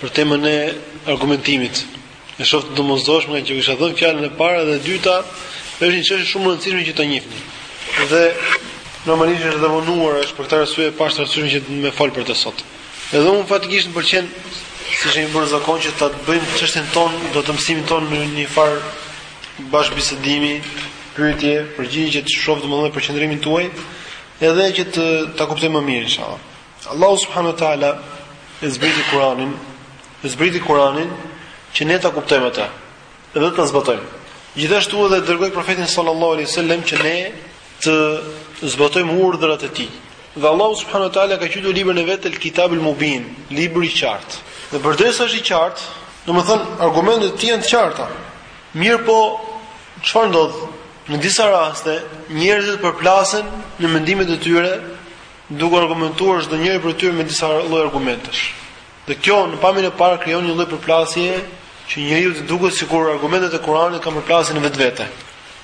Për temën e argumentimit, e shoh të domosdoshme që kisha dhënë fjalën e parë dhe e dyta, është një çështje shumë e rëndësishme që ta njihni. Dhe normalisht është dhevonuar, është për këtë arsye e pashë të arsyeshme që të flas për të sot. Edhe unë faktikisht më pëlqen siç e kemi bërë zakon që ta bëjmë çështjen tonë, do të mësimin tonë në një farë bashkëbisedimi, pyetje, përgjigje që e shoh të domosdoshme për qëndrimin tuaj, edhe që ta kuptojmë më mirë inshallah. Allahu subhanahu wa taala e zbriti Kur'anin, e zbriti Kur'anin që ne ta kuptojmë atë dhe ta zbatojmë. Gjithashtu edhe dërgoi profetin sallallahu alaihi wasallam që ne të zbatojmë urdhrat e tij. Dhe Allahu subhanahu wa taala ka quajtur librin e vet El Kitab El Mubin, libri i qartë. Dhe përderisa është i qartë, domethënë argumentet e tij janë të qarta. Mirëpo, çfarë ndodh? Në disa raste, njerëzit përplasen në mendimet e tyre duke argumentuar çdonjëri prej tyre me disa lloj argumentesh. Dhe kjo në pamjen e parë krijon një lloj përplasje që njeriu të duket sikur argumentet e Kuranit kanë përplasje në vetvete.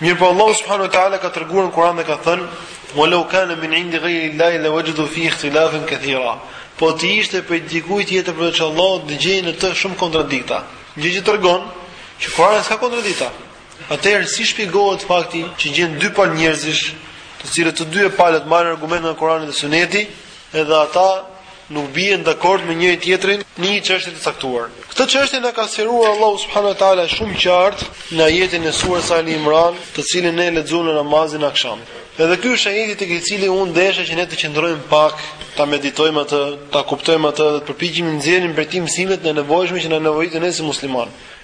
Mirëpo Allahu subhanahu wa taala ka treguar në Kur'an dhe ka thënë: "Wa law kana min 'indi ghayri Allahi la wajadu fihi ikhtilafan kathira." Po të ishte prej dikujt tjetër përveç Allahut, do gjenin në të shumë kontradikta. Gjë që tregon që Kur'ani s'ka kontradikta. Atëherë si shpjegohet fakti që gjen dy palë njerëzish, të cilët të dyja palët marrin argumente nga Kurani dhe Suneti, edhe ata nuk bien dakord me njëri-tjetrin në një çështje të caktuar. Këtë çështje na ka sqaruar Allahu subhanahu wa taala shumë qartë në ajetin e surës Ali Imran, të cilin ne lexuam në namazin e akshamit. Edhe ky është ajeti tek i cili unë desha që ne të qëndrojmë pak, ta meditojmë atë, ta kuptojmë atë dhe të përpiqemi të nxjerrim prej tij mësimet e nevojshme që na nevojitet ne si muslimanë.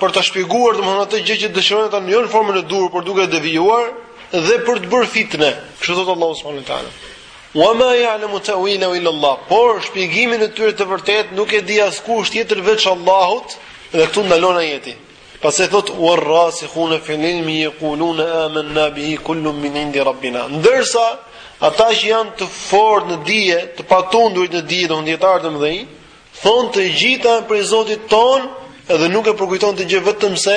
për ta shpjeguar domethënë atë gjë që dëshirojnë ata jo në formën e duhur, por duke devijuar dhe për të bërë fitne. Kështu thotë Allahu subhanahu wa taala. Wa ma ya'lamu ta'wilahu illa Allah. Por shpjegimin e tyre të vërtetë nuk e di askush tjetër veç Allahut dhe këtu ndalon ajeti. Pastaj thotë war rasikhuna fil ilmi yaquluna amanna bihi kullun min indi rabbina. Ndërsa ata që janë të fortë në dije, të patundurit në dije, domethënë dietar të mëdhenj, Thonë të gjitha janë prej Zotit tonë dhe nuk e përkujton këtë gjë vetëm se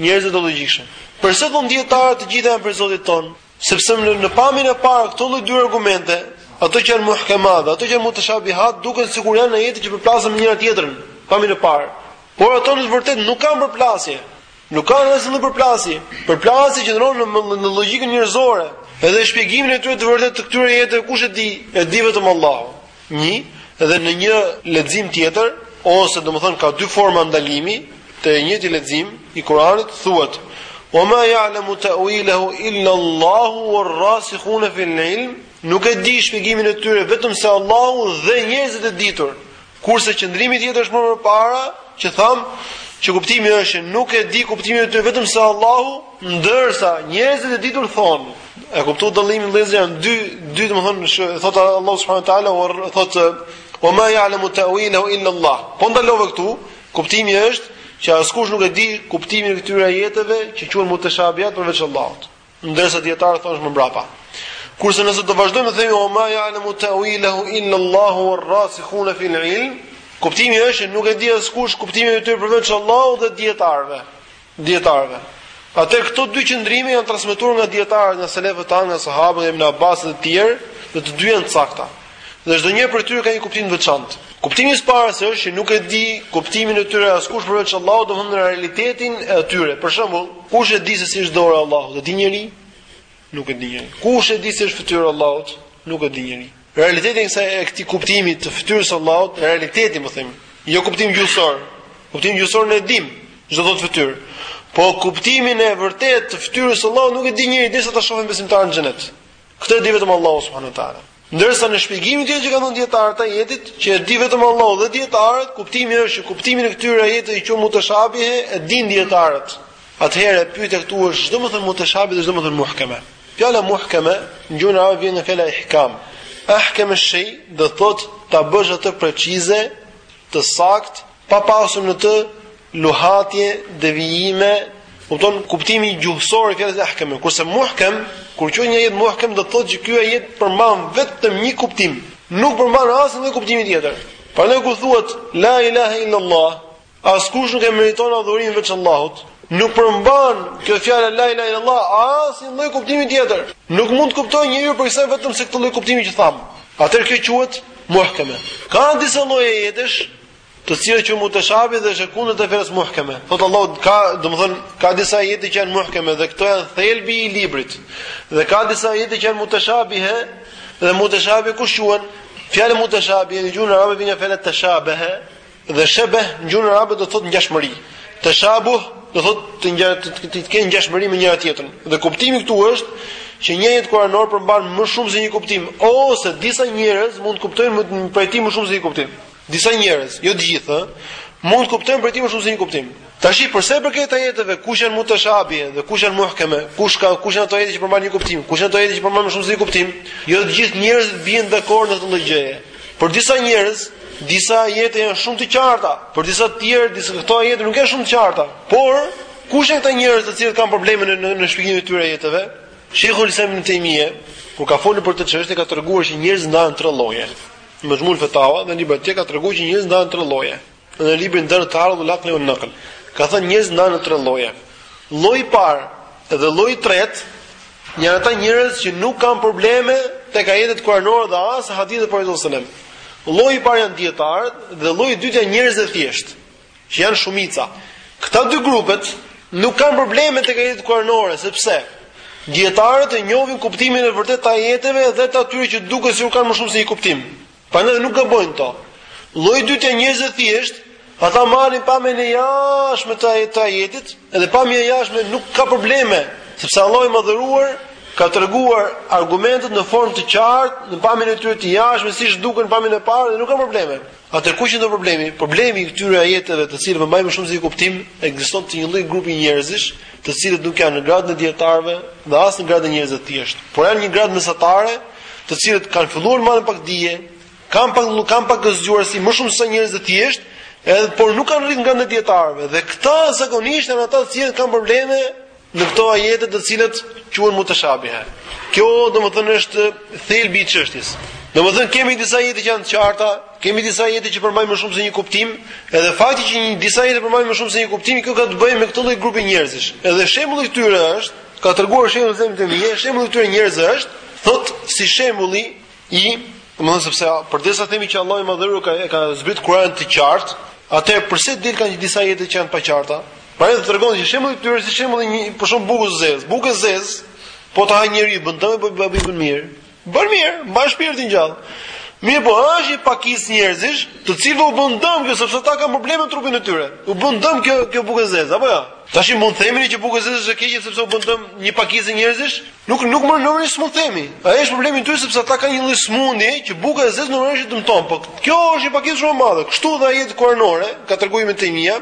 njerëzit e logjikshëm. Përse thonë dietarët të gjitha janë prej Zotit ton? Sepse në, në pamjen e parë këto lloj dy argumente, ato që janë muhkemat dhe ato që janë mutashabihat, duken sikur janë ajete që përplasen me njëra-tjetrën, pamjen e parë. Por ato në të vërtetë nuk kanë përplasje. Nuk kanë asnjë përplasje. Përplasja qëndron në, në, në logjikën njerëzore. Edhe shpjegimin e tyre të vërtetë të këtyre ajeteve kush e di? E di vetëm Allahu. Një, dhe në një lexim tjetër, ose domethënë ka dy forma ndalimi te i njëjti lexim i Kuranit thuhet "Wa ma ya'lamu ta'wilahu illa Allahu war-rasikhun fi al-'ilm" Nuk e di shpjegimin e tyre vetëm se Allahu dhe njerëzit e ditur. Kurse qëndrimi tjetër është më përpara, që thamë, që kuptimi është që nuk e di kuptimin e tyre vetëm se Allahu, Ndërsa njerëzit e ditur thonë, e kuptoni dallimin vëllezër janë dy dy domethënë që thot Allahu subhanahu wa taala thot wa ma ya'lamu ta'wilahu illa Allah. Po ndalove këtu, kuptimi është që askush nuk e di kuptimin e këtyre ajeteve që quhen mutashabihat përveç Allahut. Ndërsa dijetarët thonë më mbrapa. Kurse nëse do vazhdojmë të themi wa ma ya'lamu ta'wilahu illa Allah wa ar-rasikhun fi al-ilm, kuptimi është që nuk e di askush kuptimin e tyre përveç Allahut dhe dijetarëve. dijetarëve. Atëherë këto dy qëndrime janë transmetuar nga dijetarët, nga selefët tanë, nga sahabët, nga Ibn Abbas dhe të tjerë, dhe të dy janë të sakta. Dhe çdo njëri prej tyre ka një kuptim të veçantë. Kuptimi i parë se është që nuk e di kuptimin e tyre askush përveç Allahut, domethënë realitetin e tyre. Për shembull, kush e di se si është dora e Allahut? E di njëri? Nuk e di njëri. Kush e di se është fytyra e Allahut? Nuk e di njëri. Realiteti i kësaj e këtij kuptimi të fytyrës së Allahut, realiteti, po them, jo kuptim gjuhësor. Kuptim gjuhësor ne e dim, ç'do të thotë fytyrë. Po kuptimin e vërtetë të fytyrës së Allahut nuk e di njëri derisa ta shohin besimtarët në xhenet. Këtë e di vetëm Allahu subhanahu wa taala. Ndërsa në shpjegimin tjetër që kanë dhënë dijetarët të ajetit, që e di vetëm Allahu dhe dijetarët, kuptimi është që kuptimin e këtyre ajeteve mutashabihe e dinë dijetarët. Atëherë pyetja këtu është ç'do me thënë mutashabih dhe ç'do me thënë muhkeme. Fjala muhkeme në gjuhën arabe vjen nga fjala ihkam. Ahkam shay do thotë ta bësh atë precize, të saktë, pa pasur në të luhatje, devijime, kupton kuptimi gjuhësor i fjalës ahkam. Kurse muhkem, kur quhet një ajet muhkem do thotë që ky ajet përmban vetëm një kuptim, nuk përmban asnjë kuptim tjetër. Prandaj kur thuhet la ilaha illallah, Askush nuk e meriton adhurimin veç Allahut. Nuk përmban kjo fjalë la ilaha illallah asnjë lloj kuptimi tjetër. Nuk mund të kuptojë njeriu prej kësaj vetëm se këtë lloj kuptimi që thamë. Atëherë kjo quhet muhkeme. Ka disa lloje ajetesh, të cilat quhen mutashabih dhe është e kundërt e fjalës muhkeme. Thot Allahu ka, domethënë, ka disa ajete që janë muhkeme dhe këto janë thelbi i librit. Dhe ka disa ajete që janë mutashabihe dhe mutashabih kush quhen? Fjala mutashabih, në gjuhën arabe vjen nga fjala tashabaha, Dhe shebeh në gjuhën arabe do të thotë ngjashmëri. Tashabuh do thotë të ngja të, të, të kenë ngjashmëri me njëra tjetrën. Dhe kuptimi këtu është që një ajet kuranor përmban më shumë se një kuptim, ose disa njerëz mund të kuptojnë më prej tij më shumë se një kuptim. Disa njerëz, jo të gjithë, mund të kuptojnë prej tij më shumë se një kuptim. Tashi për sa i përket ajeteve, kush janë mutashabie dhe kush janë muhkeme, kush ka kush janë ato ajete që përmbajnë një kuptim, kush janë ato ajete që përmbajnë më shumë se një kuptim, jo të gjithë njerëzit bien dakord në këtë lloj gjëje. Për disa njerëz, disa ajete janë shumë të qarta, për disa të tjerë, disa këto ajete nuk janë shumë të qarta. Por kush janë këta njerëz të cilët kanë probleme në në, në shpjegimin e këtyre ajeteve? Shejhul Islam Ibn Tejmije, kur ka folur për këtë çështje, ka treguar se njerëzit ndahen tre lloje. Në Mexhmul Fetava dhe në librat e tij ka treguar që njerëzit ndahen tre lloje. Në librin Der'u Tearud el-Akl uen-Nakl, ka thënë njerëzit ndahen tre lloje. Lloji i parë dhe lloji i tretë, janë ata njerëz që nuk kanë probleme tek ajetet kuranore dhe as hadithet e Profetit alejhi selam. Lloji i parë janë dijetarët dhe lloji i dytë janë njerëzit e thjeshtë, që janë shumica. Këta dy grupet nuk kanë probleme tek ajetet kuranore, sepse dijetarët e njohin kuptimin e vërtetë të ajeteve dhe të atyre që duket sikur kanë më shumë se një kuptim. Prandaj nuk gabojnë në këto. Lloji i dytë janë njerëzit e thjeshtë, ata marrin pamjen e jashtme të ajetit, edhe pamja e jashtme nuk ka probleme, sepse Allahu i madhëruar ka treguar argumentet në formë të qartë, në pamjen e tyre të jashtme siç duken në pamjen e parë dhe nuk ka probleme. Atëherë ku qëndron problemi? Problemi i këtyre ajeteve të cilat përmbajnë më shumë se një kuptim, ekziston te një lloj grupi njerëzish, të cilët nuk janë në gradën e dijetarëve dhe as në gradën e njerëzve të thjeshtë, por janë një gradë mesatare, të cilët kanë filluar marrin pak dije, kanë pak nuk kanë pak zgjuarsi më shumë se njerëzit e thjeshtë, edhe por nuk kanë arrit në gradën e dijetarëve dhe këta zakonisht janë ata të cilët kanë probleme në këto ajete të cilat quhen mutashabiha. Kjo domethënë është thelbi i çështjes. Domethënë kemi disa ajete që janë të qarta, Kemi disa ajete që përmbajnë më shumë se një kuptim, edhe fakti që një disa ajete përmbajnë më shumë se një kuptim, kjo ka të bëjë me këtë lloj grupi njerëzish. Edhe shembulli i këtyre është, ka treguar shembull Ibn Tejmije, shembulli i këtyre njerëzve është, thotë si shembulli i, domethënë sepse përderisa themi që Allahu i Madhëruar ka e ka zbrit Kur'anin të qartë, atëherë përse del kanë disa ajete që janë të paqarta? Prandaj tregon që shembulli i këtyre si shembulli një për shembull bukë zezë, bukë zezë, po ta ha njeriu bën dëm apo bën mirë. Bën mirë, mban shpirtin gjallë. Mirëpo është një pakicë njerëzish, të cilëve u bën dëm kjo sepse ata kanë probleme në trupin e tyre. U bën dëm kjo kjo bukë e zezë, apo jo? Tashi mund të themi që buka e zezë është e keqe sepse u bën dëm një pakicë njerëzish? Nuk nuk më normalisht s'mund të themi. Ai është problemi i tyre sepse ata kanë një lloj sëmundje që buka e zezë normalisht dëmton, po kjo është një pakicë shumë e madhe. Kështu dhe ajetet kuranore, ka treguar Ibn Tejmija,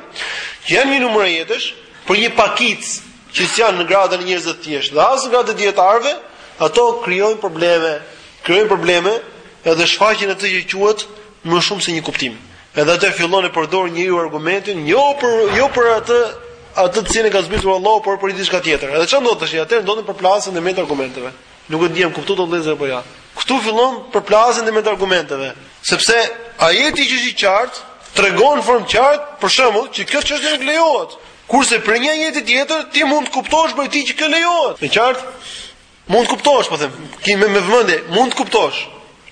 që janë një numër ajetesh për një pakicë që s'janë në gradën e njerëzve të thjeshtë, dhe as në gradën e dijetarëve, ato krijojnë probleme, krijojnë probleme edhe shfaqjen e të që quhet më shumë se një kuptim. Edhe atë fillon e përdor njeriu argumentin, jo për jo për atë atë të cilën ka zbritur Allahu, por për diçka tjetër. Edhe çfarë ndodh tash? Atëherë ndodhin përplasje në mes argumenteve. Nuk e di jam kuptuar vëllezër apo jo. Ktu fillon përplasje në mes argumenteve, sepse ajeti që është i qartë tregon në formë qartë, për shembull, që kjo çështje nuk lejohet. Kurse për një ajet tjetër ti mund të kuptosh për këtë që kjo lejohet. Në qartë? Mund të kuptosh, po them, kini me vëmendje, mund të kuptosh.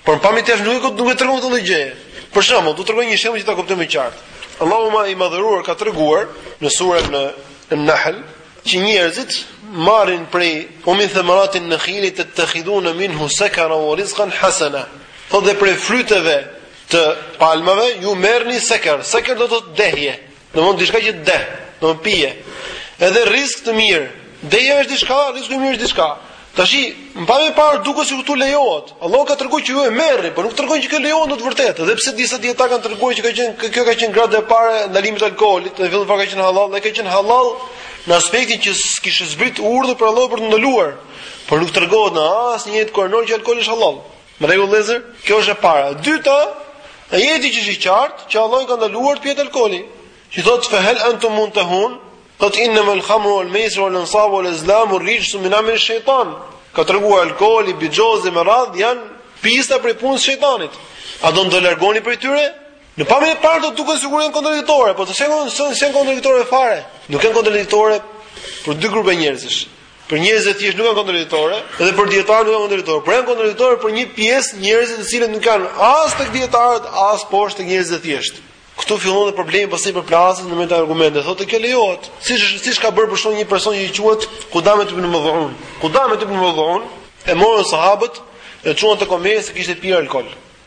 Por pa më tesh nuk e nuk e tregon këtë lloj gjëje. Për shembull, do të tregoj një shembull që ta kuptojmë më qartë. Allahu i madhëruar ka treguar në suren en Nahl që njerëzit marrin prej ue min themeratin nekhili tettekhidhune minhu sekeran ue rizkan hasena. Thot dhe prej fryteve të palmave ju merrni seker. Seker do thotë dehje. Domthon diçka që të deh, domthon pije. Edhe rizk të mirë. Dehja është diçka, rizku i mirë është diçka. Tashi, pamje parë duket sikur këtu lejohet. Allahu ka treguar që ju e merrni, por nuk tregon që kjo lejohet në të vërtetë. Edhe pse disa dijetarë kanë treguar që ka qenë kjo ka qenë grada e parë e ndalimit të alkoolit, në fillim fare ka qenë halal, dhe ka qenë halal në aspektin që s'kishte zbrit urdhër prej Allahut për të ndaluar. Por nuk tregohet në asnjë ajet kuranor që alkooli është halal. Në rregull vëllezër? Kjo është e para. E dyta, ajeti që është i qartë, që Allahu ka ndaluar të pihet alkooli. Që thotë fe hel antum muntahun, thot innemal khamru wal maisru wal ansabu wal azlamu rijsu min ameli shejtan. Ka treguar alkooli, bixhozi me radh janë pisllëk prej punës së shejtanit. A do të largoheni prej tyre? Në pamje të parë do duken sikur janë kontradiktore, por të shikon s'janë kontradiktore fare. Nuk janë kontradiktore për dy grupe njerëzish. Për njerëz të thjeshtë nuk janë kontradiktore dhe për dijetarë nuk janë kontradiktore, por janë kontradiktore për një pjesë njerëzve të cilët nuk janë as tek dietarët, as poshtë tek njerëzit e thjeshtë. Ktu fillon dhe problemi pastaj përplasjes në mes argumenteve. Thotë kjo lejohet. Siç është siç ka bërë për shembull një person që quhet Kudame ibn Mudhun. Kudame ibn Mudhun e morën sahabët e çuan tek Omeri se kishte pirë alkol.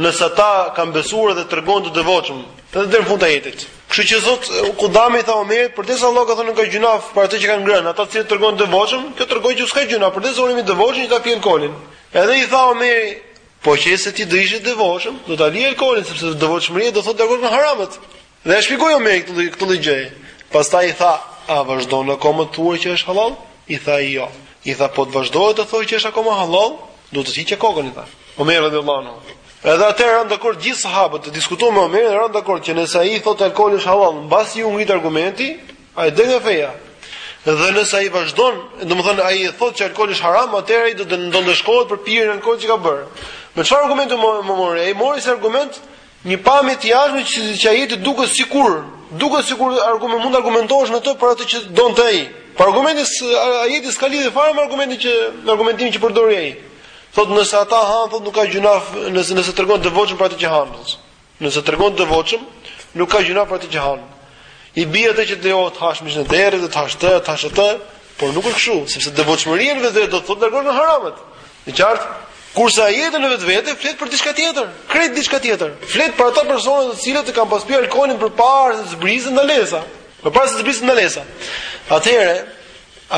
Nëse ata kanë besuar dhe tregohen të devotshëm, edhe deri në fund të ajetit. Kështu që thot Kudame i tha Omerit, përderisa Allahu ka thënë s'ka gjynah për atë që kanë ngrënë, ata të cilët tregohen të devotshëm, kjo tregon që s'ka gjynah, përderisa unë jam i devotshëm që ta pi alkoolin. Edhe i tha Omeri, po qe se ti do ishe i devotshëm, do ta lije alkoolin sepse devotshmëria do thotë të largohesh nga haramet. Dhe e shpjegoi Omeri këtë lloj këtë lloj gjëje. Pastaj i tha, "A vazhdon akoma të thuaj që është hallall?" I tha ai, "Jo." I tha, "Po të vazhdoje të thoje që është akoma hallall, do të të hiqja kokën." I tha. Omeri radhiyallahu anhu. Edhe atëherë ranë dakord gjithë sahabët, diskutuan me Omerin dhe ranë dakord që nëse ai thotë alkooli është hallall, mbasi iu ngrit argumenti, ai del nga feja. Dhe nëse ai vazhdon, domethënë ai thotë që alkooli është haram, atëherë ai do të ndëshkohet për pirjen e alkoolit që ka bërë. Me çfarë argumenti mori? Ai mori si argument Një pamje të jashtme që që ajeti duket sikur, duket sikur argument mund të argumentohesh me të për atë që donte ai. Por argumenti ajeti s'ka lidhje fare me argumentin që me argumentimin që përdori ai. Thotë nëse ata han, thotë nuk ka gjynah, nëse nëse tregon devotshëm për atë që han. Nëse tregon devotshëm, nuk ka gjynah për atë që han. I bie atë që të lejohet të hash mish derri edhe të hash të, të hash atë, Por nuk është kështu, sepse devotshmëria në vetvete do të thotë largohesh nga haramat. Në qartë, kurse ajeti në vetvete flet për diçka tjetër, krejt diçka tjetër. Flet për ata persona të cilët e kanë pas pirë alkoolin përpara se të zbriste ndalesa, përpara se të zbriste ndalesa. Atëherë,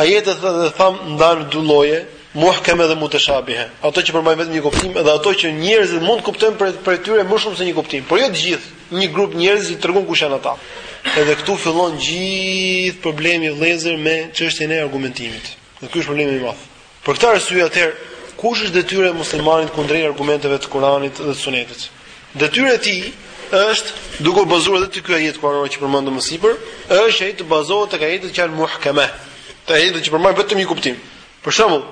ajetet edhe thamë ndahen dy lloje, muhkem edhe muteshabihe. Ato që përmbajnë vetëm një kuptim dhe ato që njerëzit mund të kuptojnë prej tyre më shumë se një kuptim, por jo të gjithë. Një grup njerëzish që tregon kush janë ata. Edhe këtu fillon gjithë problemi vëllezër me çështjen e argumentimit. Dhe ky është problemi i madh. Për këtë arsye atëherë kush është detyra e muslimanit kundrejt argumenteve të Kuranit dhe të Sunetit? Detyra e tij është duke u bazuar edhe te ky ajet kuranor që përmendëm më sipër, është ai të bazohet tek ajetet që janë muhkeme, te ajetet që përmbajnë vetëm një kuptim. Për shembull,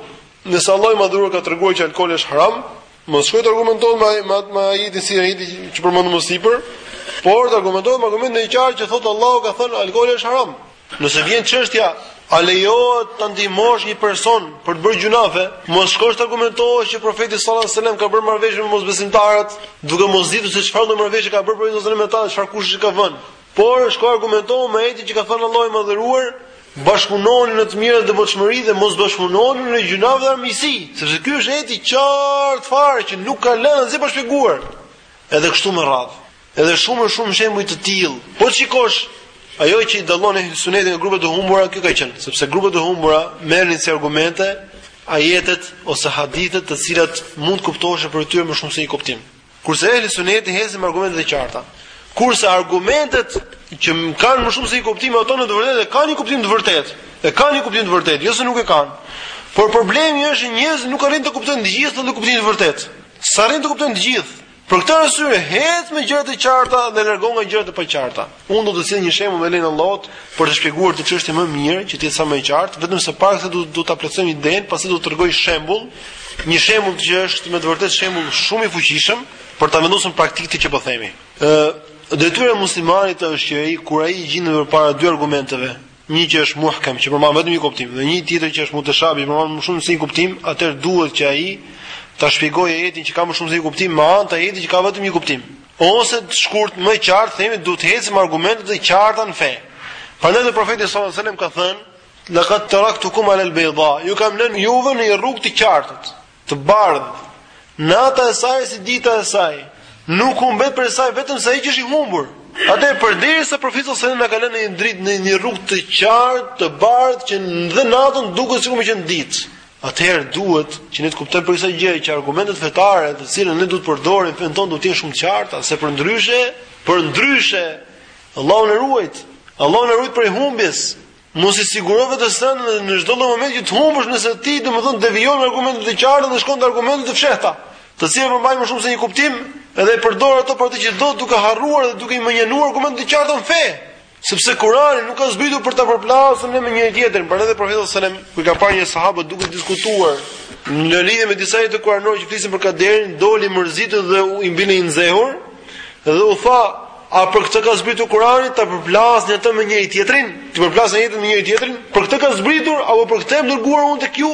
nëse Allahu i Madhëruar ka treguar që alkooli është haram, Mos shkojë të argumentohet me me me ajetin si ajeti që përmendëm më sipër, por të argumentohet me argumentin e qartë që thotë Allahu ka thënë alkooli është haram. Nëse vjen çështja a lejohet ta ndihmosh një person për të bërë gjynahe, mos shkosh të argumentohesh që profeti sallallahu alajhi wasallam ka bërë marrëveshje me mosbesimtarët, duke mos ditur se çfarë lloj marrëveshje ka bërë profeti sallallahu alajhi wasallam me ta, çfarë kushti ka vënë. Por shko argumentohu me ajetin që ka thënë Allahu i Madhëruar, bashkëpunoni në të mirë dhe devotshmëri dhe mos bashkëpunoni në gjynah dhe armiqësi, sepse ky është ajet i qartë fare që nuk ka lënë asgjë pa shpjeguar. Edhe kështu me radhë. Edhe shumë e shumë shembuj të tillë. Po të shikosh ajo që i dallon ehli sunetin nga grupet e humbura, kjo ka qenë, sepse grupet e humbura merrnin si argumente ajetet ose hadithet të cilat mund të kuptoheshin prej tyre më shumë se një kuptim. Kurse ehli suneti heci me argumentet e qarta. Kurse argumentet që kanë më shumë se një kuptim ato në të vërtetë e kanë një kuptim të vërtetë. E kanë një kuptim të vërtetë, jo se nuk e kanë. Por problemi është se njerëzit nuk arrijnë të kuptojnë të gjithë në kuptimin e vërtetë. S'e arrijnë të kuptojnë të gjithë. Për këtë arsye hec me gjërat e qarta dhe largohu nga gjërat e paqarta. Unë do të sjell një shembull me lejen e Allahut për të shpjeguar këtë çështje më mirë, që të jetë sa më e qartë, vetëm se para se do do ta plotësojmë idenë, pasi do të tregoj shembull, një shembull që është me të vërtetë shembull shumë i fuqishëm për ta vendosur në praktikë këtë që po themi. Ë, detyra e muslimanit është që ai kur ai gjendet përpara dy argumenteve, një që është muhkem që përmban vetëm një kuptim dhe një tjetër që është muteshabih përmban më shumë se një kuptim, atëherë duhet që ai ta shpjegojë ajetin që ka më shumë se një kuptim me anë të ajetit që ka vetëm një kuptim. Ose të shkurt më qartë themi duhet të ecim me argumentet e qarta në fe. Prandaj dhe profeti sallallahu alajhi wasallam ka thënë laqad taraktukum ala albayda ju kam lënë juve në një rrugë të qartë Të bardhë, nata e saj si dita e saj, nuk humbet prej saj vetëm se ai që është i humbur. Atëherë përderisa profeti sallallahu alajhi wasallam na ka lënë në dritë në një rrugë të qartë, të bardhë që edhe natën duket sikur me qenë ditë. Atëherë duhet që ne të kuptojmë prej kësaj gjëje që argumentet fetare të cilat ne duhet të përdorim në fenë tonë duhet të jenë shumë të qarta, se përndryshe, përndryshe Allahu na ruajt. Allahu na ruajt prej humbjes. Mos i siguro vetes, se në çdo lloj momenti që të humbësh nëse ti domethënë devijon nga argumentet e qarta dhe shkon te argumentet e fshehta, të cilat përmbajnë më shumë se një kuptim dhe i përdor ato për atë që do duke harruar dhe duke i mënjanuar argumentet e qarta në fe. Sepse Kurani nuk ka zbritur për ta përplasur ne me njëri tjetrin, prandaj dhe profeti sallallahu alajhi wasallam kur ka parë dy sahabë duke diskutuar në lidhje me disa ajete kuranore që flisin për kaderin, doli i mërzitur dhe u i mbini i nxehur dhe u tha A për këtë ka zbritur Kurani ta përplasni atë me njëri tjetrin? T'i përplasni ajetet me njëri tjetrin? Për këtë ka zbritur apo për këtë jam dërguar unë tek ju?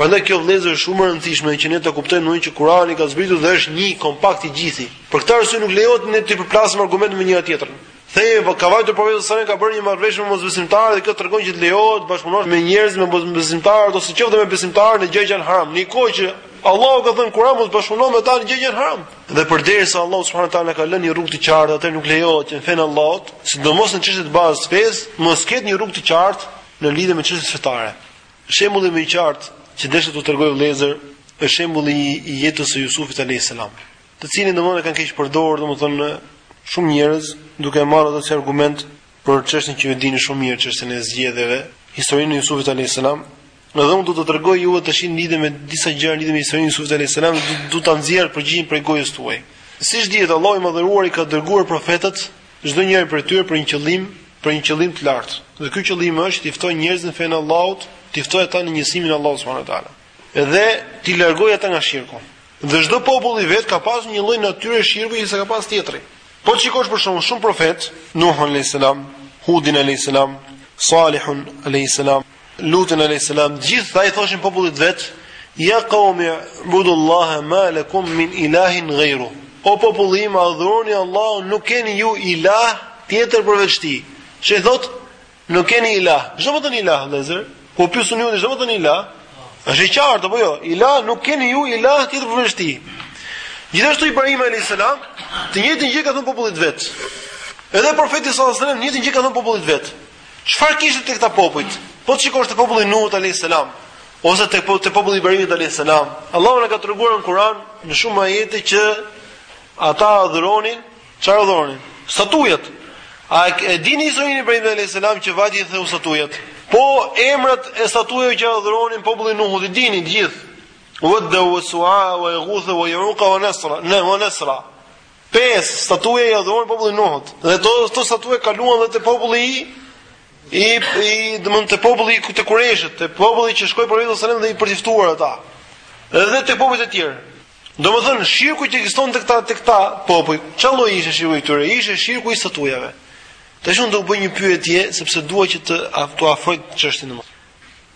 Prandaj kjo vëllezër është shumë e rëndësishme që ne të kuptojmë domethënë që Kurani ka zbritur dhe është një kompakt i gjithë. Për këtë arsye nuk lejohet ne të përplasim argumente me njëra tjetrën. Thuaj po ka vajtur profeti sallallahu alajhi wasallam ka bërë një marrëveshje me mosbesimtarë dhe kjo tregon që lejohet të bashkëpunosh me njerëz me mosbesimtarë ose qoftë me besimtarë në gjëra që janë haram. Në një kohë që Allahu ka thënë në Kuran mos bashkëpunoni me ta në gjëra që janë haram. Dhe përderisa Allahu subhanahu wa taala ka lënë një rrugë të qartë, atëherë nuk lejohet që në fenë e Allahut, sidomos në çështjet e bazës së fesë, mos ketë një rrugë të qartë në lidhje me çështjet fetare. Shembulli më i qartë që desha t'ju tregoj vëllezër është shembulli i jetës së Jusufit alayhis salam, të cilin domethënë kanë keqpërdorur domethënë shumë njerëz duke marrë ato si argument për çështjen që ju e dini shumë mirë çështjen e zgjedhjeve, historinë e Jusufit alayhis salam, Edhe unë do t'ju tregoj juve tash në lidhje me disa gjëra lidhje me historinë e Yusufit alayhis salam, do, do ta nxjerr përgjigjen prej gojës tuaj. Siç dihet, Allahu i Madhëruar i ka dërguar profetët çdo njëri prej tyre për një qëllim, për një qëllim të lartë. Dhe ky qëllim është t'i ftojë njerëzit në fenë e Allahut, t'i ftojë ata në njësimin e Allahut subhanuhu teala. Dhe t'i largojë ata nga shirku. Dhe çdo popull i vet ka pasur një lloj natyre shirku që s'ka pas tjetri. Po shikosh për shembull shumë profet, Nuhun alayhis salam, Hudin alayhis salam, Salihun alayhis salam, Lutin alayhis salam, gjithë ata i thoshin popullit vet, "Ya qawmi budullaha ma lakum min ilahin ghayru." O populli im, adhuroni Allahun, nuk keni ju ilah tjetër përveç tij. Çfarë thotë? Nuk keni ilah. Ç'do me thënë ilah, vëllezër. Po ju pyes unë ju, ç'do me thënë ilah? Është e qartë apo jo? Ilah nuk keni ju ilah tjetër përveç tij. Gjithashtu Ibrahim alayhis salam, të njëjtën gjë i ka thënë popullit vet. Edhe profeti sallallahu alajhi wasallam, të njëjtën gjë i ka thënë popullit vet. Çfarë kishte tek këta popujt? Po të shikosh te populli i Nuhut alayhis salam, ose te po-, te populli i Ibrahimit alayhis salam, Allahu na ka treguar në Kur'an në shumë ajete që ata adhuronin, çfarë adhuronin? Statujat. A e dini historinë e Ibrahimit alayhis salam që vajti i theu statujat? Po emrat e statujave që adhuronin populli i Nuhut i dini të gjithë. Wadda wa Suwa'a wa Yaghutha wa Ya'uqa wa Nasra, ne wa Nasra. Pesë statuja i adhuronte populli i Nuhut. Dhe këto këto statuja kaluan edhe te populli i i i domethënë te populli i te kurejshit, te populli që shkoi Profeti sallallahu alajhi wasallam dhe i përtiftuar ata. Edhe te popujt e tjerë. Domethënë shirku që ekzistonte te këta te këta popuj, ça lloj ishte shirku i tyre? Ishte shirku i statujave. Tash unë do t'ju bëj një pyetje sepse dua që t'ju t'jua afroj çështjen më.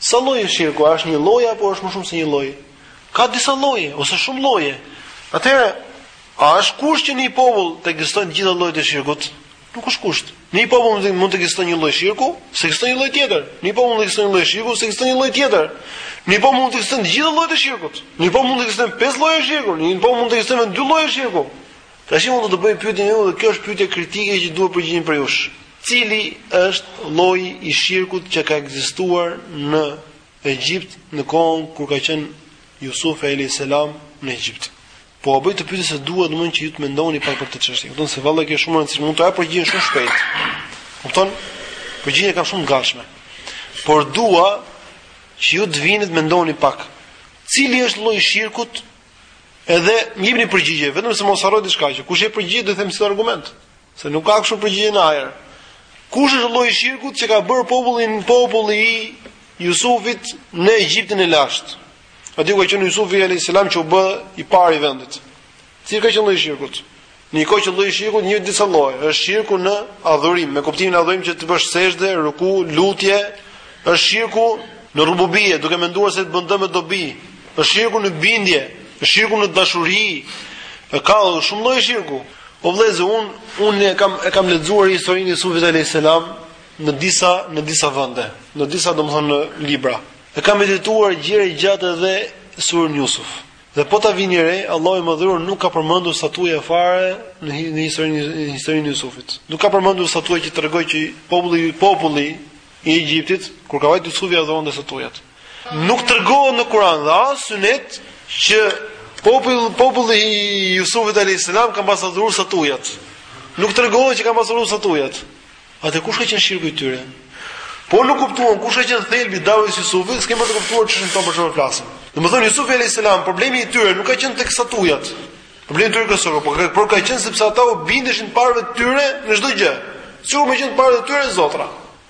Sa lloj është shirku? A është një lloj apo është më shumë se një lloj? Ka disa lloje ose shumë lloje. Atëherë, a është kusht që në një popull të ekzistojnë të gjitha llojet e shirkut? Nuk është kusht. Në një popull mund të ekzistojë një lloj shirku, s'ekziston një lloj tjetër. Në një popull mund të ekzistojë një lloj shirku, s'ekziston një lloj tjetër. Në një popull mund të ekzistojnë të gjitha llojet e shirkut. Në një popull mund të ekzistojnë pesë lloje shirku, në një popull mund të ekzistojnë dy lloje shirku. Tashi unë do të bëj pyetjen edhe kjo është pyetje kritike që dua përgjigjen prej jush. Cili është lloji i shirkut që ka ekzistuar në Egjipt në kohën kur ka qenë Jusufi alayhis salam në Egjipt? Po e bëj këtë pyetje se dua domethënë që ju të mendoni pak për këtë çështje. Kupton se vallahi kjo është shumë e rëndësishme, mund ta jap përgjigje shumë shpejt. Kupton? Përgjigjen e kam shumë të gatshme. Por dua që ju të vini të mendoni pak. Cili është lloji i shirkut? Edhe më jepni përgjigje, vetëm se mos harroni diçka që kush përgjigjet do t'i them sill argument. Se nuk ka kështu përgjigje në ajër. Kush është lloji i shirkut që ka bërë populli populli i Jusufit në Egjiptin e lashtë? Aty ku ka qenë Jusufi alayhis salam që u bë i pari i vendit. Cili ka qenë lloji i shirkut? Në një kohë që lloji i shirkut janë disa lloje, është shirku në adhurim, me kuptimin e adhurimit që t'i bësh sexhde, ruku, lutje, është shirku në rububije, duke menduar se të bën dëm e dobi, është shirku në bindje, është shirku në dashuri, Ka shumë lloje shirku. O vëllezër, unë unë e kam e kam lexuar historinë e Jusufit alayhis salam në disa në disa vende, në disa domethënë në libra. E kam medituar gjerë e gjatë edhe surën Jusuf. Dhe po ta vini re, Allahu i Madhëruar nuk ka përmendur statuja fare në në historinë në historinë e Jusufit. Nuk ka përmendur statuja që të tregojë që populli populli i Egjiptit kur ka vajtur Jusufi i adhuronte statujat. Nuk tregohet në Kur'an dhe as Sunet që populli populli i Jusufit alayhis salam ka pas adhuruar statujat. Nuk tregohet që ka pas adhuruar statujat. Atëherë kush ka qenë shirku i tyre? Po nuk kuptuam kush ka qenë thelbi i davetit të Jusufit, s'kem për të kuptuar çështjen tonë për çfarë flasim. Domethënë Jusufi alayhis salam, problemi i tyre nuk ka qenë tek statujat. Problemi i tyre ka qenë, por ka, por ka qenë sepse ata u bindeshin të parëve të tyre në çdo gjë. Sikur me qenë të parët e tyre zotra.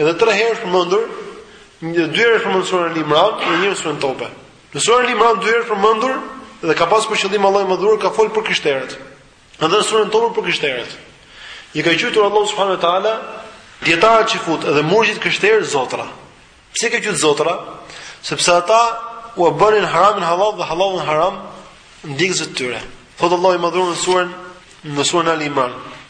Edhe tre herë është përmendur, një dy herë është përmendur surën Al-Imran dhe një herë surën Tobe. Në surën Al-Imran dy herë është përmendur dhe ka pasur për qëllim Allahu i madhëruar ka fol për të krishterët. Edhe në surën Tobe për krishterët. I ka quajtur Allahu subhanahu wa taala dietarët çifut dhe murgjit krishterë zotra. Pse i ka quajtur zotra? Sepse ata ua bënin haramin hallall dhe hallallin haram ndjekësve të tyre. Thotë Allahu i madhëruar në surën në surën Al-Imran.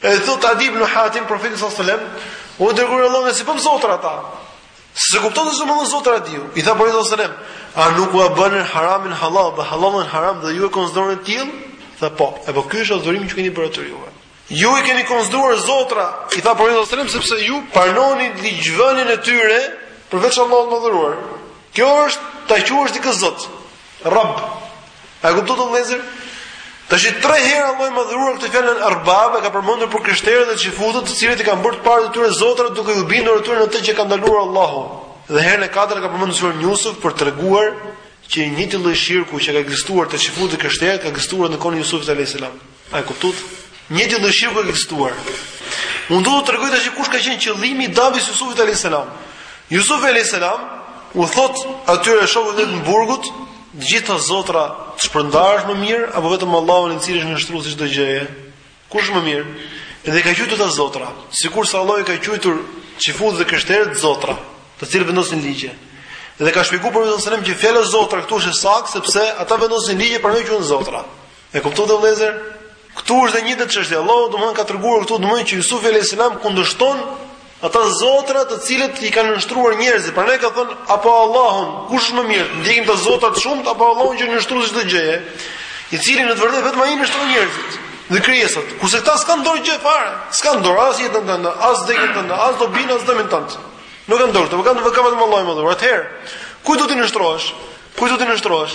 E thotë Adi ibn Hatim profetit sallallahu alajhi wasallam, o i dërguar i Allahut ne s'i bëmë zotra ata. S'e kupton termin zotra Adiu. I tha profetit sallallahu alajhi wasallam, a nuk ua bënin haramin hallall, dhe hallallin haram dhe ju e konsideronit të tillë? Tha po. E po ky është adhurimi që keni bërë atyre juve. Ju i keni konsideruar zotra, i tha profetit sallallahu alajhi wasallam sepse ju pranoni ligjvënien e tyre përveç Allahut të madhëruar. Kjo është ta quash dikë zot. Rabb. A e kuptuat vëllezër? Tashi tre herë Allahu i madhëruar këtë fjalën Arbab e ka përmendur për të krishterët dhe çifutët, të cilët i kanë bërë të parët e tyre zotra duke iu bindur atyre në atë që ka ndaluar Allahu. Dhe herën e katërt e ka përmendur surën Yusuf për të treguar që i njëjti lloj shirku që ka ekzistuar te çifutët, krishterët ka ekzistuar në kohën e Yusufit alayhis salam. A e kuptuat? I njëjti lloj shirku ka ekzistuar. Unë dua të tregoj tash kush ka qenë qëllimi i davetit Jusufit alayhis salam. Jusuf alayhis salam u thotë atyre shokëve të burgut, gjithë ata zotra të shpërndarë është më mirë apo vetëm Allahu i cili është nënshtruesi i çdo gjëje. Kush më mirë? Dhe i ka quajtur ata zotra, sikurse Allahu i ka quajtur çifutët dhe krishterët zotra, të cilët vendosin ligje. Dhe ka shpjeguar profeti sallallahu alajhi wasallam që fjala zotra këtu është e saktë sepse ata vendosin ligje prandaj janë zotra. E kuptuat o vëllezër? Këtu është e njëjta çështje. Allahu domthon ka treguar këtu domthon që Yusuf alayhis salam kundërshton ata zotra të cilët i kanë nënshtruar njerëzit. Prandaj ka thënë apo Allahun, kush është më mirë, ndjekim ata zotra të shumtë apo Allahun që nënshtron çdo gjë, i cili në të vërtetë vetëm ai nënshtron njerëzit dhe krijesat. Kurse këta s'kanë në dorë gjë fare, s'kanë në dorë as jetën tënde, as dekën tënde, as dobinë as dëmin tënd. Nuk kanë në dorë, por ka vetëm Allahu i madhëruar. Atëherë, kujt do t'i nënshtrohesh? Kujt do t'i nënshtrohesh?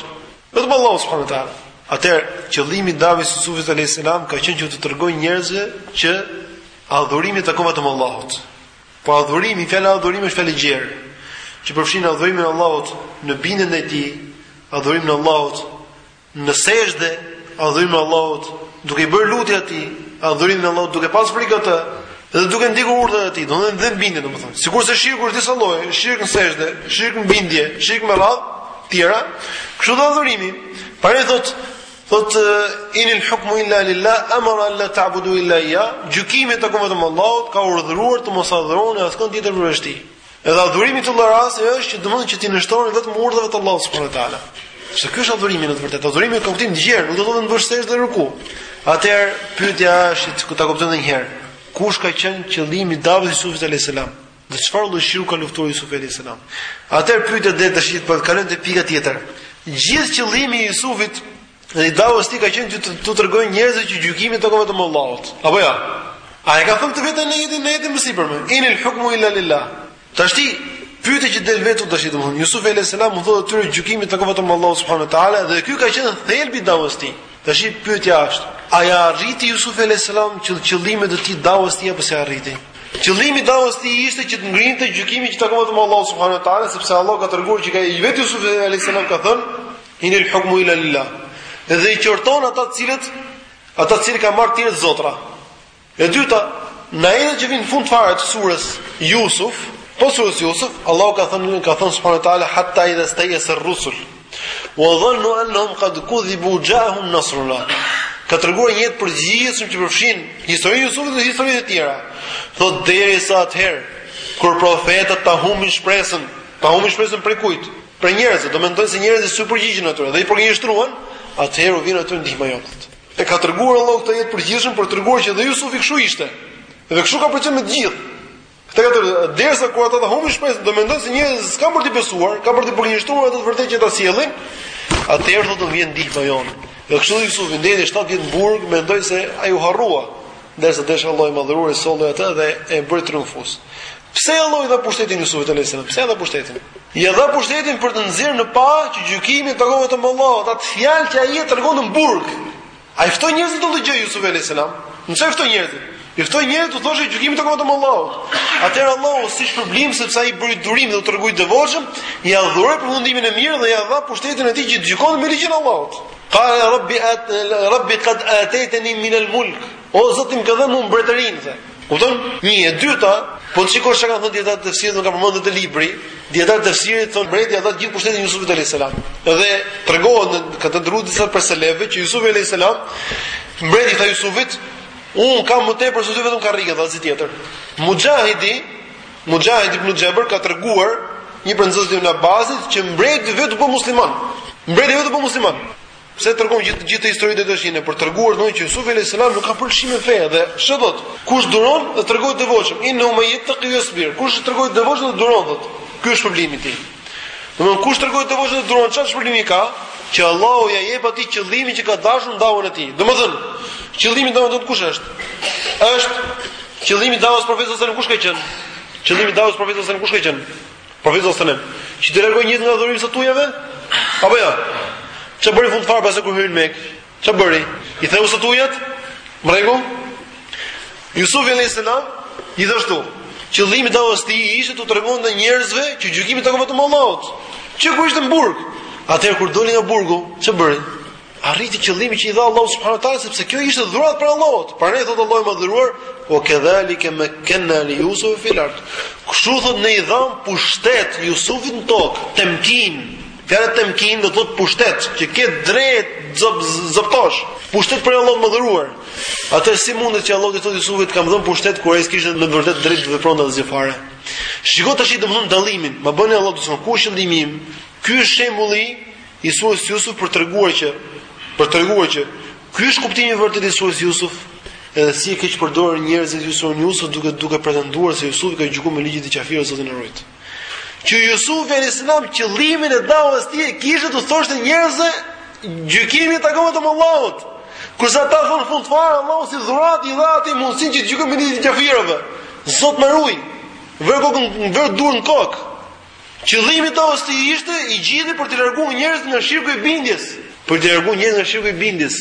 Vetëm Allahut subhanahu wa taala. Atëherë, qëllimi i daves së Yusufit alayhis salam ka qenë që t'u tregojë njerëzve që adhurimi i takon vetëm Allahut. Po adhurimi, fjala adhurimi është fjalë e gjerë, që përfshin adhurimin e Allahut në bindje ndaj tij, adhurimin e Allahut në sexhde, adhurimin e Allahut duke i bërë lutje atij, adhurimin e Allahut duke pas frikë atë, Dhe duke ndjekur urdhrat e tij, domethënë dhe bindje domethënë. Sikurse shirku është disa lloje, shirk në sexhde, shirk në bindje, shirk me radhë, të tjera. Kështu dhe adhurimi. Prandaj thotë Thotë inil hukmu illa lillah amara alla ta'budu illa iya, gjykimi i takon vetëm Allahut ka urdhëruar të mos adhuroni askënd tjetër përveç tij. Edhe adhurimi këtu në rastin është që domethënë që ti nënshtrohen vetëm urdhrave të Allahut subhanuhu teala. Se ky është adhurimi në të vërtetë. Adhurimi ka kuptim të gjerë, nuk do të thotë të bësh sexhde dhe ruku. Atëherë pyetja është që ku ta kuptojmë edhe një herë. Kush ka qenë qëllimi i Davut Yusufit alayhis salam? Dhe çfarë lloj shirku ka luftuar Yusufi alayhis salam? Atëherë pyetja tashti po të kalojmë te pika tjetër. Gjithë qëllimi i Yusufit Dhe i davës tij ka qenë që të, t'u tregojë njerëzve që gjykimi i takon vetëm Allahut. Apo jo? Ja? A e ka thënë te vetë në ajetin në ajetin më sipërm? Inil hukmu illa lillah. Tashti pyetja që del këtu tashti domethënë Yusuf alayhis salam u thotë atyre gjykimi i takon vetëm Allahu subhanahu wa taala dhe ky ka qenë thelbi i davës tij. Tash pyetja është, a ia arriti Yusuf alayhis salam që qëllimet e tij davës tij apo s'e arriti? Qëllimi i davës tij ishte që të ngrinte gjykimin që i takon vetëm Allahu subhanahu wa taala, sepse Allahu ka treguar që ka ai vetë Yusuf alayhis salam ka thënë Inil hukmu illa lillah. Dhe i qorton ata të cilët ata të cilët kanë marrë të tjerët zotra. E dyta, në ajetin që vjen në fund fare të surës Yusuf, po surës Yusuf, Allahu ka thënë ka thënë subhanahu teala hatta idha stayasa ar-rusul wa dhannu annahum qad kudhibu ja'ahum nasruna. Ka treguar një ajet të përgjithshëm që përfshin historinë e Yusufit dhe historitë e tjera. Thotë derisa atëherë kur profetët ta humbin shpresën, ta humbin shpresën prej kujt? Prej njerëzve, do mendojnë se njerëzit s'u përgjigjen atyre dhe i përgënjeshtruan, atëherë u vjen atyre ndihma jonë. E ka treguar Allahu këtë ajet të përgjithshëm për të treguar që dhe Jusufi kështu ishte. Dhe kështu ka përcjell me të gjithë. Këtë ka treguar derisa kur ata ta humbin shpresën, do mendojnë se njerëzit s'kanë për të besuar, kanë për ta përgënjeshtruar atë të vërtetë që ata sjellin, atëherë do të vjen ndihma jonë. Dhe kështu Jusufi ndenji 7 vjet në burg, mendoi se ai u harrua, derisa desh Allahu i madhëruar e solli atë dhe e bëri triumfues. Pse Allahu i dha pushtetin Jusufit alayhis salam? Pse ia dha pushtetin? Ia dha pushtetin për të nxjerrë në pah që gjykimi i takon vetëm Allahut, atë fjalë që ai e tregon në burg. Ai ftoi njerëzit te diçka Jusuf alayhis salam. Në se i ftoi njerëzit, i ftoi njerëzit të thoshin gjykimi i takon vetëm Allahut. Atëherë Allahu si shpërblim sepse ai bëri durim dhe u tregua i devotshëm, ia dhuroi përfundimin e mirë dhe ia dha pushtetin e tij që të gjykonte me ligjin e Allahut. Qala rabbi at rabbi qad ataytani min al-mulk O Zot më ke dhënë mua mbretërinë, the. Kupton? Një e dyta, po të shikosh çka kanë thënë dijetarët e tefsirit, nuk e ka përmendur te libri. Dijetarët e tefsirit thonë mbreti ia dha gjithë pushtetin Jusufit alayhis salam. Dhe tregohet në këtë ndrydhë disa prej selefëve që Jusufi alayhis salam mbreti i tha Jusufit, "Un kam më tepër se ty vetëm karrigen dhe asgjë tjetër." Mujahidi, Mujahid ibn Jabr ka treguar një prej nxënësve të Ibn Abbasit që mbreti vetë u bë musliman. Mbreti vetë u bë musliman. Pse tregon gjithë gjithë të historitë do të thotë për treguar domethënë që Yusuf alayhis salam nuk ka pëlqim në fe dhe ç'thot kush duron dhe tregohet i devotshëm innahu man yattaqi wa yasbir kush tregohet i devotshëm dhe duron thot ky është problemi i tij domethënë kush tregohet i devotshëm dhe duron çfarë problemi ka që Allahu ja jep atij qëllimin që ka dashur në davën e tij domethën qëllimi në davën do të kush është është qëllimi davës profetit sallallahu alajhi wasallam kush ka qenë qëllimi davës profetit sallallahu alajhi wasallam kush ka qenë Profeti sallallahu alajhi wasallam, që të largojë njerëzit nga adhurimi i statujave? Apo jo? Çfarë bëri fund fare pasi kur hyri në Mekë? Çfarë bëri? I theu statujat? Në rregull? Yusufi alayhis salam gjithashtu, qëllimi i davës tij ishte t'u tregonte njerëzve që gjykimi i takon vetëm Allahut. Që kur ishte në burg, atëherë kur doli nga burgu, çfarë bëri? Arriti qëllimin që i dha Allahu subhanahu wa taala sepse kjo ishte dhuratë prej Allahut. Prandaj thotë Allahu i madhëruar, "We kedhalike mekenna li Yusuf fil ard." Kështu thotë ne i dham pushtet Yusufit në tokë, temkin. Fjala temkin do të thotë pushtet, që ke drejt zbatosh. Pushtet prej Allahut të madhëruar. Atëherë si mundet që Allahu të thotë Yusufit, "Kam dhënë pushtet kur ai s'kishte në vërtet drejt të vepronte asgjë fare." Shikoj tashi domthon dallimin. Ma bën Allahu të thonë, "Ku është qëllimi im?" Ky është shembulli i surës Jusuf për treguar që për treguar që ky është kuptimi i vërtetë i surës Jusuf, edhe si e keqpërdorin njerëzit surën Jusuf duke duke pretenduar se Jusufi ka gjykuar me ligjet e qafirëve Zoti na ruajt. Që Jusufi alayhis salam qëllimin e dawës tij kishte të u thoshte njerëzve gjykimi i takon vetëm Allahut. Kurse ata thonë fund fare Allahu si dhuratë i dha atij mundësinë që të gjykojë me ligjin e qafirëve. Zot na ruaj. Vër kokën, vër dorën në kokë. Qëllimi i dawës tij ishte i gjithi për t'i larguar njerëzit nga shirku i bindjes, për t'i larguar njerëzit nga shirku i bindjes.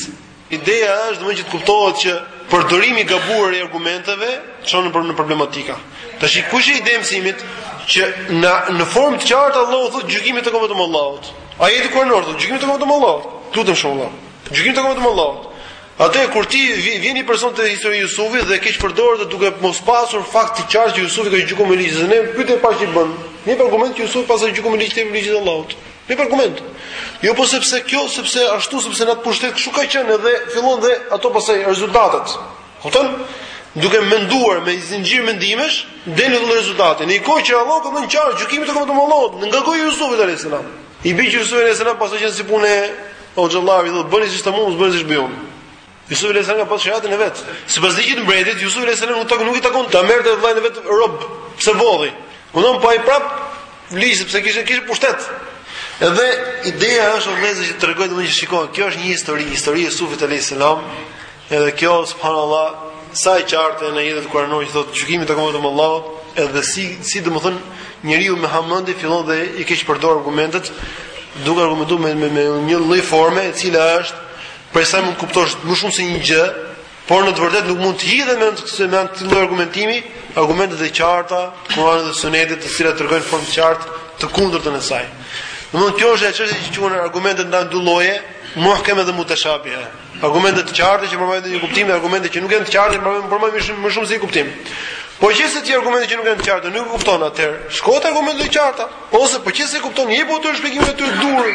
Ideja është domethënë që të kuptohet që përdorimi i gabuar i argumenteve çon në në problematika. Tashi kjo është ideja e mësimit që në në formë të qartë Allahu thotë gjykimi i takon vetëm Allahut. Ajet i Kuranit, gjykimi i takon vetëm Allahut. Të lutem shumë Allah. Gjykimi i takon vetëm Allahut. Atëherë kur të vjen një person te historia e Jusufit dhe e keqpërdor atë duke mos pasur fakt të qartë që Jusufi ka gjykuar me ligjin e Zotit, pyetja e parë që i bën, një argument që Jusufi paska gjykuar me ligjin e ligjit të Allahut. Një argument. Jo po sepse kjo, sepse ashtu, sepse në atë pushtet kështu ka qenë dhe fillon del te ato pastaj rezultatet. Kupton? Duke menduar me zinxhir mendimesh, del në rezultate. Në kohë që Allahu ka dhënë qartë gjykimi i takon vetëm Allahut, nga goja e Jusufit alayhis salam. I bie që Jusufi alayhis salam paska qenë si punë hoxhallarve thotë bëni siç them mos bëni siç bëj unë. Jusufi alayhis salam ka pas shariatin e vet. Sipas ligjit të mbretit, Jusufit alayhis salam nuk takon nuk i takon ta merrte vëllain e vet rob, pse vodhi. Unë po ai prap ligj sepse kishte kishte pushtet. Edhe ideja është vëllezër që tregoj domethënë shikoj, kjo është një histori, histori e Jusufit alayhis salam, Edhe kjo subhanallah, sa e qartë në ajetet kuranore që thotë gjykimi i takon vetëm Allahut, edhe si si domethën njeriu me hamendje fillon dhe i keq përdor argumentet, duke argumentuar me, me, me një lloj forme e cila është prej saj mund të kuptosh më shumë se një gjë, por në të vërtetë nuk mund të hidhet me këtë mënyrë të argumentimi, argumentet e qarta, Kuranit dhe Sunetit të cilat tregojnë formë të qartë të kundërtën e saj. Domethën kjo është ajo çështje që quhen argumentet ndahen dy lloje, muhkeme dhe muteshabihe. Argumente të qarta që provojnë një kuptim dhe argumente që nuk janë të qarta, provojnë për më shumë më shumë se një kuptim. Po qëse ti argumente që nuk janë të qarta, nuk e kupton atëherë. Shko te argumente të qarta, ose po qëse e kupton, jepi ato shpjegimin e tyre të duhur.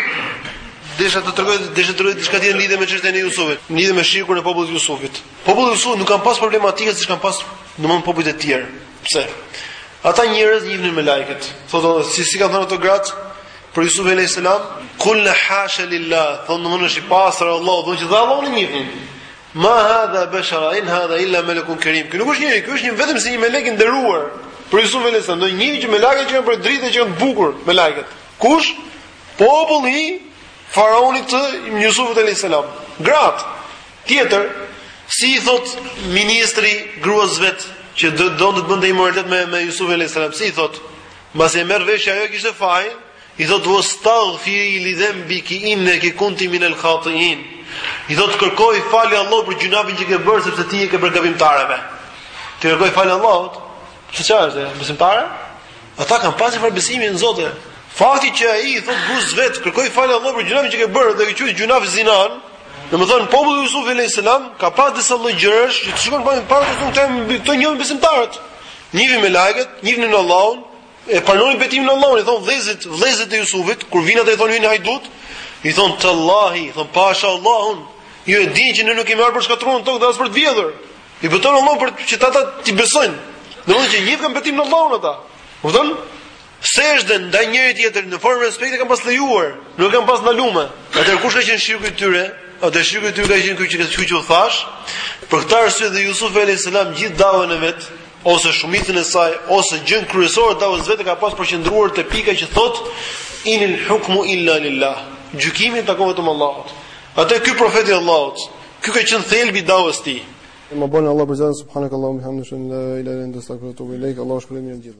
Desha të tregoj, desha të tregoj diçka tjetër lidhje me çështjen e Jusufit, lidhje me shirkun e popullit të Jusufit. Populli i Jusufit nuk kanë pas problematika siç kanë pas domthon popujt e tjerë. Pse? Ata njerëz njihnin melaiket. Thotë, si si kanë thënë ato gratë, Për Yusuf alayhis salam, "Kulna hasha lillah", thonë domethënë është i pastër Allahu, domethënë njihnin Allahun. Ma hadha bashara in hadha illa malakun karim. Ky nuk është njeri, ky është një vetëm si një melek i nderuar. Për Yusuf alayhis salam, e dinin që melekët që janë prej drite që janë të bukur, melekët. Kush? Populli i faraonit të Yusuf alayhis salam. Grat. Tjetër, si i thot ministri gruas vet që do të bënte imoralitet me me Yusuf alayhis salam, si i thot? Mbasi e merr vesh që ajo e kishte fajin, i thotë wastaghfiri li dhanbiki innaki kunti min al khati'in. I thotë kërkoji falje Allahut për gjynahin që ke bërë sepse ti je ke prej gabimtarëve. T'i kërkojë falje Allahut. Pse çfarë është? Besimtare? Ata kanë pasur fal besimin në Zotin. Fakti që ai i thotë gruas vet kërkoji falje Allahut për gjynahin që ke bërë dhe e quan gjynah zinan, domethënë populli i Yusuf alayhis salam ka pas disa lloj gjërash që shumë pa e parë të thonë këta janë këto janë besimtarët. Njihnin melaiket, njihnin Allahun, e pranonin betimin në Allahun, i thon vëllezit, vëllezit e Jusufit, kur vin ata i thonë ju jeni hajdut, i thon tallahi, i thon pasha Allahun, ju e dini që ne nuk kemi ardhur për të shkatërruar në tokë dhe as për të vjedhur. I betohen në Allahun për që ata t'i besojnë. Domthon që njihkan betimin në Allahun ata. Kupton? Sejdën ndaj njëri tjetrit në formë respekti kanë pas lejuar, nuk kanë pas ndaluar. Atëherë kush ka qenë shirku i tyre? Atëherë shirku i tyre ka qenë ky që ky që u thash. Për këtë arsye dhe Yusuf alayhis salam gjithë davën e vet ose shumicën e saj ose gjën kryesore davës vetë ka pas përqendruar te pika që thot inil hukmu illa lillah. Gjykimi i takon vetëm Allahut. Atëherë ky profet i Allahut, ky ka qenë thelbi i davës tij. Më bën Allah për zotën subhanakallahumma wa bihamdik ashhadu an la ilaha illa anta astaghfiruka wa atubu ilaik. Allahu ju shpërbleftë të gjithë.